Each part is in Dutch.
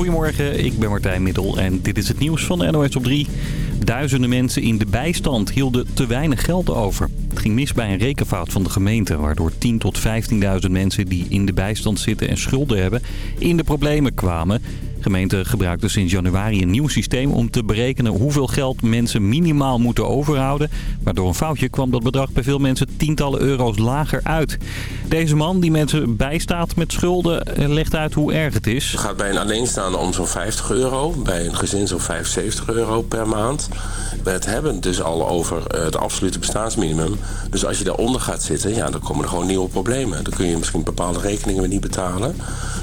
Goedemorgen, ik ben Martijn Middel en dit is het nieuws van de NOS op 3. Duizenden mensen in de bijstand hielden te weinig geld over. Het ging mis bij een rekenfout van de gemeente... waardoor 10.000 tot 15.000 mensen die in de bijstand zitten en schulden hebben... in de problemen kwamen. De gemeente gebruikt dus sinds januari een nieuw systeem om te berekenen hoeveel geld mensen minimaal moeten overhouden. Maar door een foutje kwam dat bedrag bij veel mensen tientallen euro's lager uit. Deze man die mensen bijstaat met schulden eh, legt uit hoe erg het is. Het gaat bij een alleenstaande om zo'n 50 euro, bij een gezin zo'n 75 euro per maand. We het hebben dus al over eh, het absolute bestaansminimum. Dus als je daaronder gaat zitten, ja, dan komen er gewoon nieuwe problemen. Dan kun je misschien bepaalde rekeningen weer niet betalen.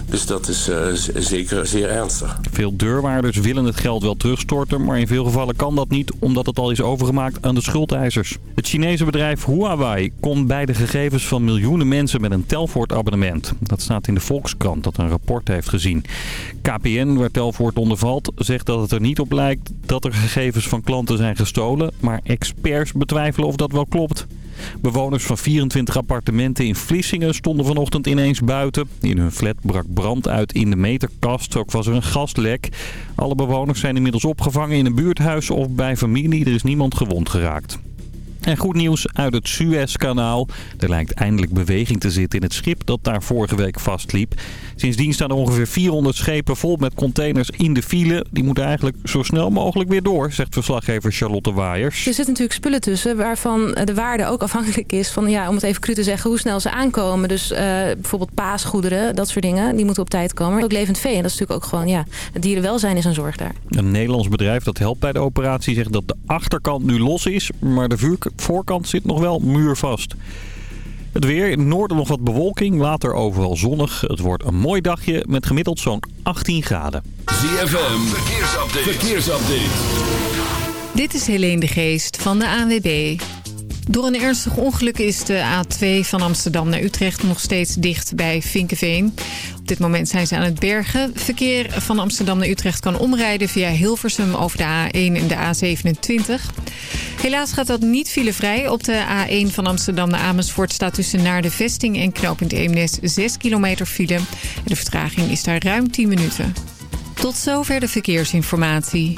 Dus dat is uh, zeker zeer ernstig. Veel deurwaarders willen het geld wel terugstorten, maar in veel gevallen kan dat niet omdat het al is overgemaakt aan de schuldeisers. Het Chinese bedrijf Huawei komt bij de gegevens van miljoenen mensen met een Telfort-abonnement. Dat staat in de Volkskrant dat een rapport heeft gezien. KPN, waar Telfort onder valt, zegt dat het er niet op lijkt dat er gegevens van klanten zijn gestolen, maar experts betwijfelen of dat wel klopt. Bewoners van 24 appartementen in Vlissingen stonden vanochtend ineens buiten. In hun flat brak brand uit in de meterkast. Ook was er een gaslek. Alle bewoners zijn inmiddels opgevangen in een buurthuis of bij familie. Er is niemand gewond geraakt. En goed nieuws uit het Suezkanaal. Er lijkt eindelijk beweging te zitten in het schip dat daar vorige week vastliep. Sindsdien staan er ongeveer 400 schepen vol met containers in de file. Die moeten eigenlijk zo snel mogelijk weer door, zegt verslaggever Charlotte Waaiers. Er zitten natuurlijk spullen tussen waarvan de waarde ook afhankelijk is van, ja, om het even cru te zeggen, hoe snel ze aankomen. Dus uh, bijvoorbeeld paasgoederen, dat soort dingen, die moeten op tijd komen. Ook levend vee, en dat is natuurlijk ook gewoon, ja, het dierenwelzijn is een zorg daar. Een Nederlands bedrijf dat helpt bij de operatie zegt dat de achterkant nu los is, maar de voorkant zit nog wel muurvast. Het weer, in het noorden nog wat bewolking, later overal zonnig. Het wordt een mooi dagje met gemiddeld zo'n 18 graden. ZFM, verkeersupdate. verkeersupdate. Dit is Helene de Geest van de ANWB. Door een ernstig ongeluk is de A2 van Amsterdam naar Utrecht nog steeds dicht bij Vinkenveen. Op dit moment zijn ze aan het bergen. Verkeer van Amsterdam naar Utrecht kan omrijden via Hilversum over de A1 en de A27. Helaas gaat dat niet filevrij. Op de A1 van Amsterdam naar Amersfoort staat tussen naar de vesting en knooppunt Eemnes 6 kilometer file. De vertraging is daar ruim 10 minuten. Tot zover de verkeersinformatie.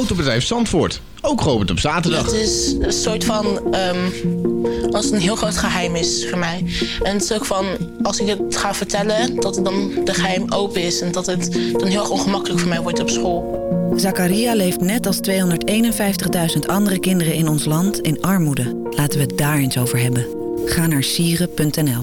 Autobedrijf Zandvoort, ook geopend op zaterdag. Het is een soort van, um, als het een heel groot geheim is voor mij. En het is ook van, als ik het ga vertellen, dat het dan de geheim open is. En dat het dan heel erg ongemakkelijk voor mij wordt op school. Zakaria leeft net als 251.000 andere kinderen in ons land in armoede. Laten we het daar eens over hebben. Ga naar sieren.nl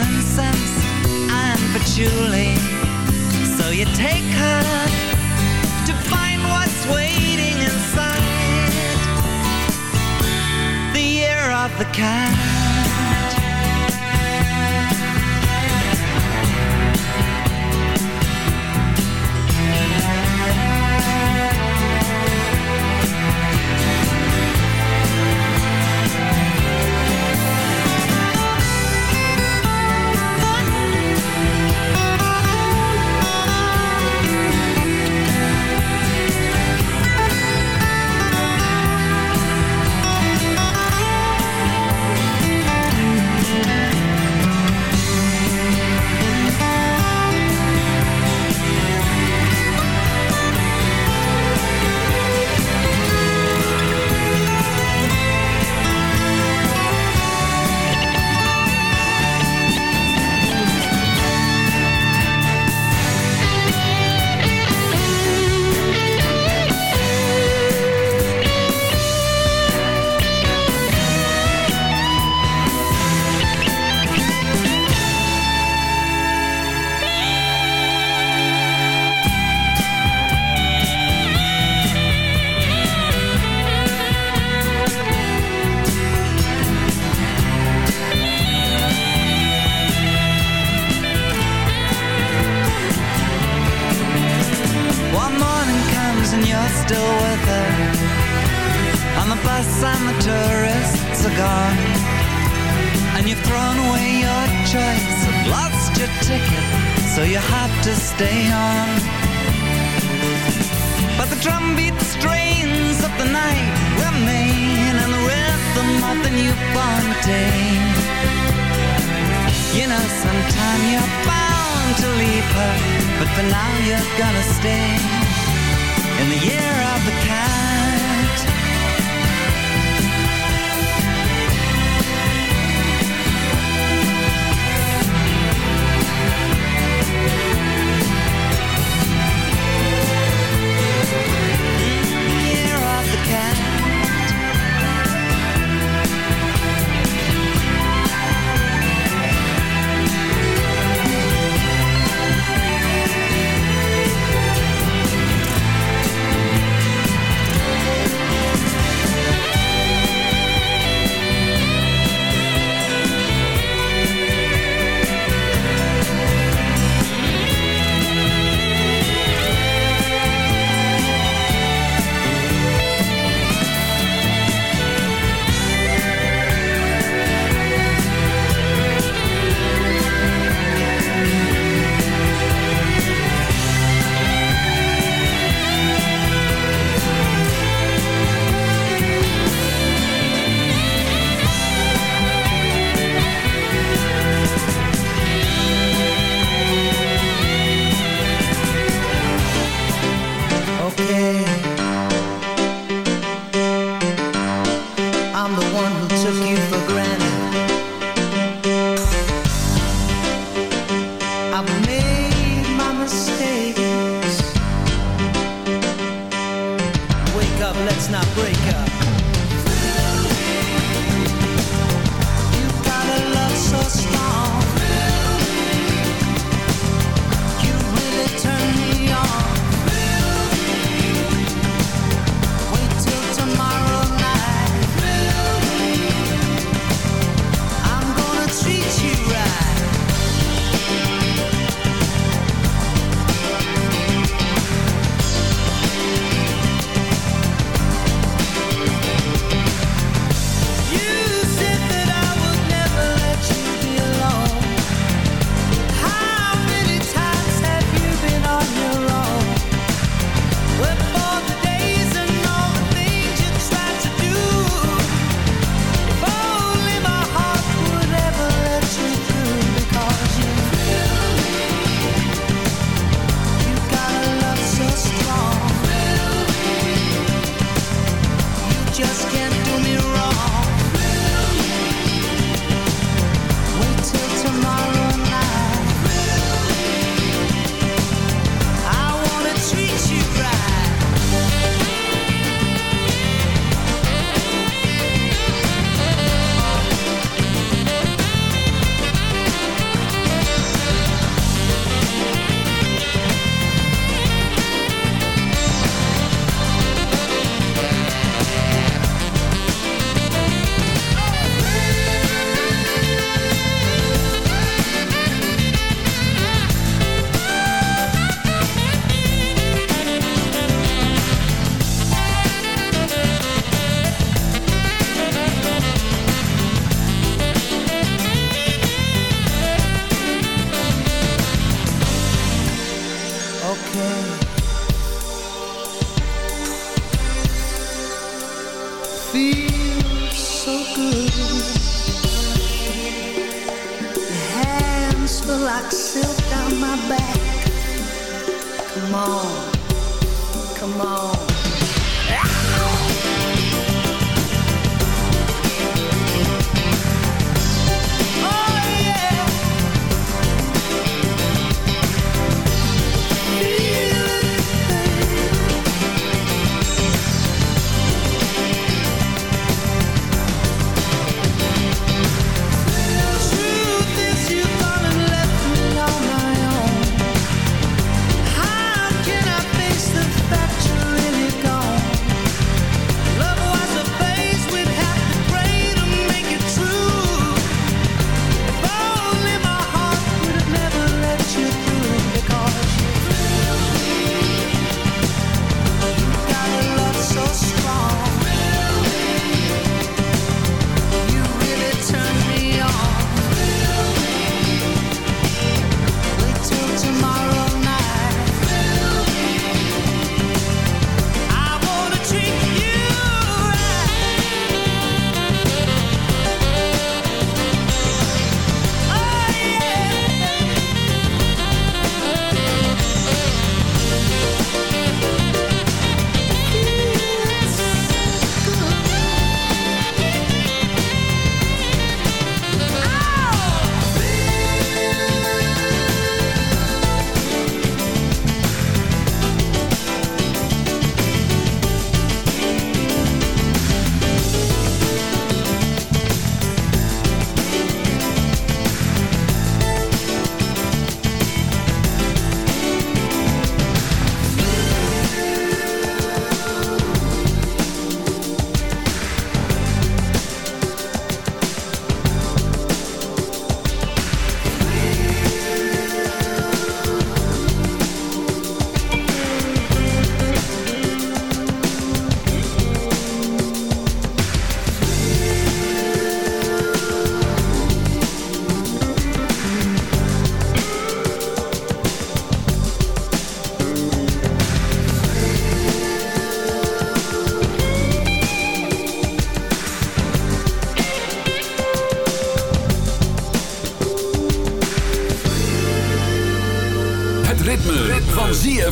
incense and patchouli. So you take her to find what's waiting inside. The year of the cat.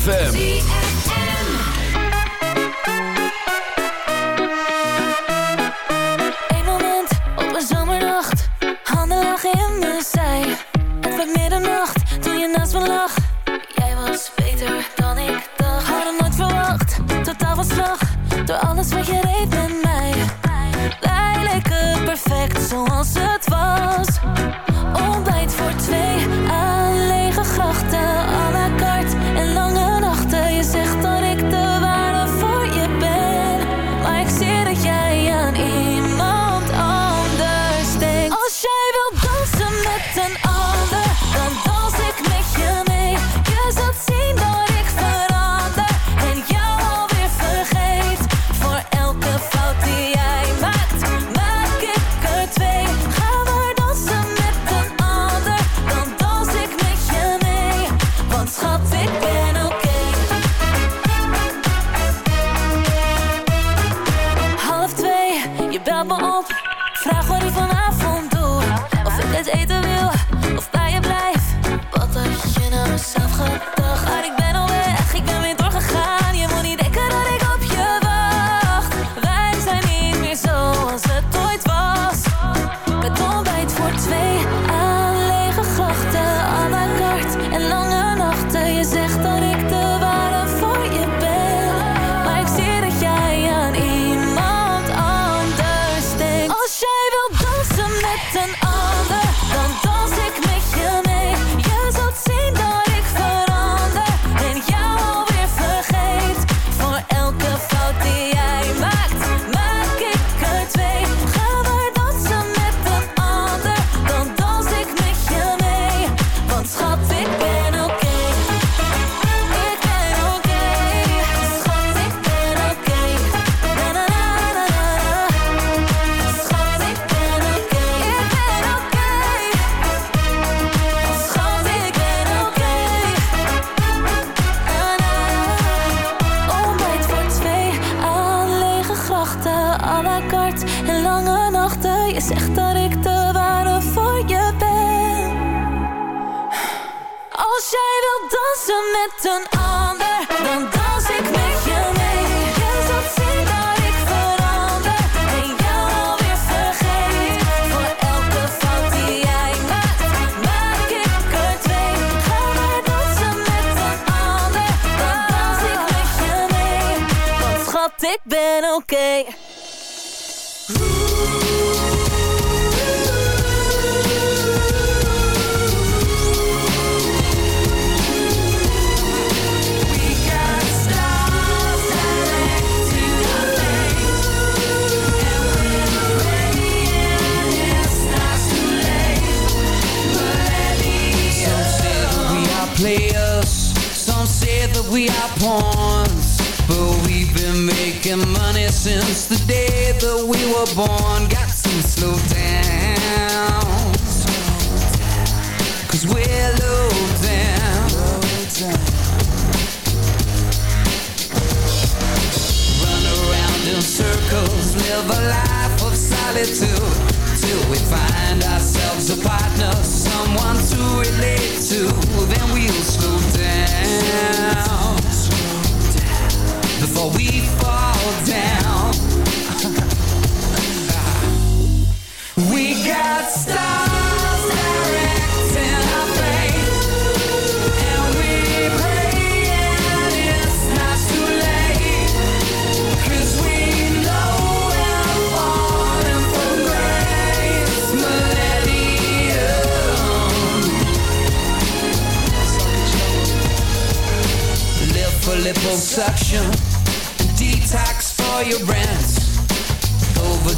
ZFM.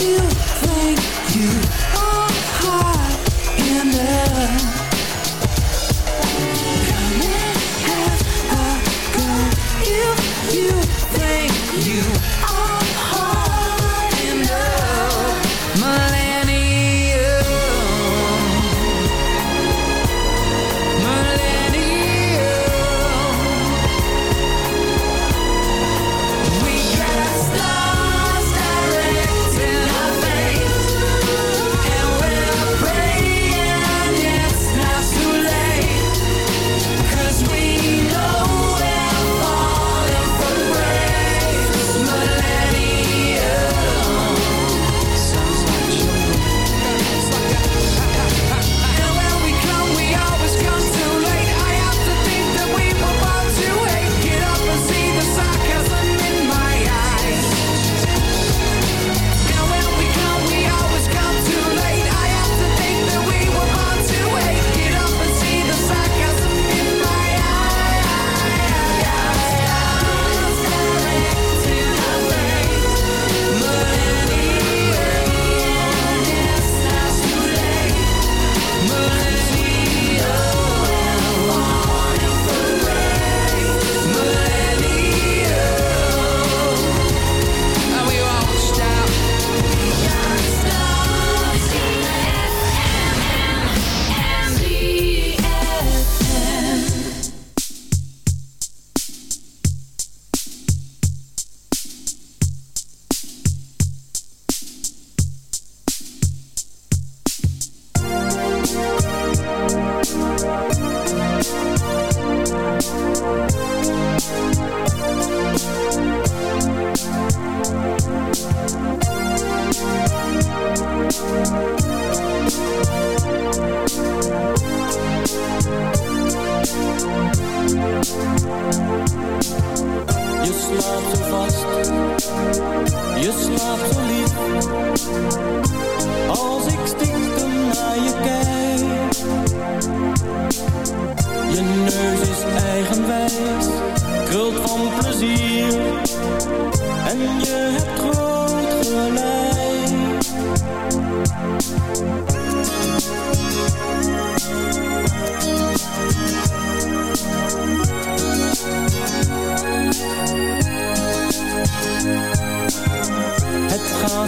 you.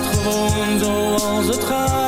Gewoon zoals het gaat.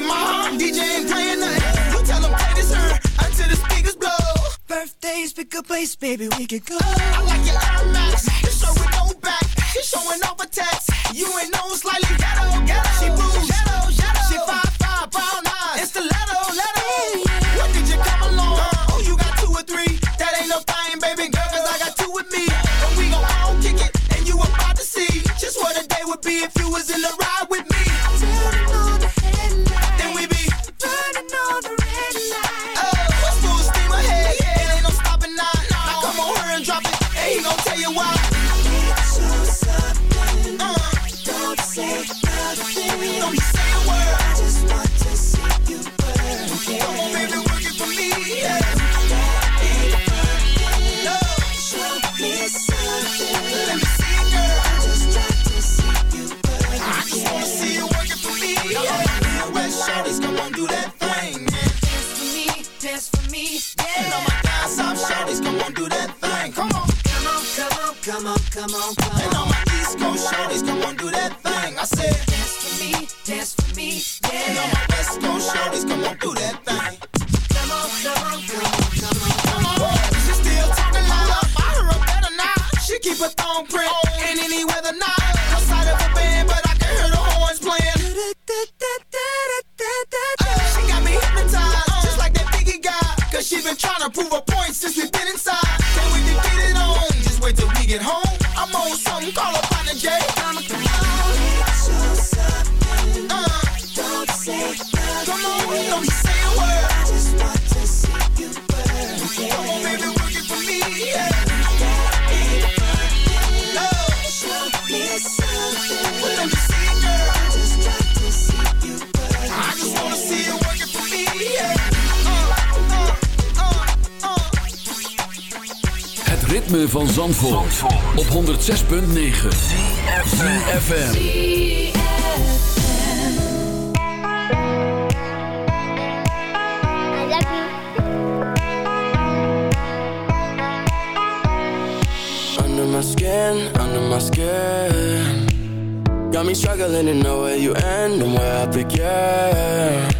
in my heart, playing nothing. Tell them play this her until the speakers blow? Birthdays, pick a place, baby, we can go. I like your Air Max, you showing no back, you showing off a text. You ain't no slightly that okay. ritme van Zandvoort, Zandvoort. op 106.9 CFFM Under my skin, under my skin. Got me struggling to know where you end and where I begin.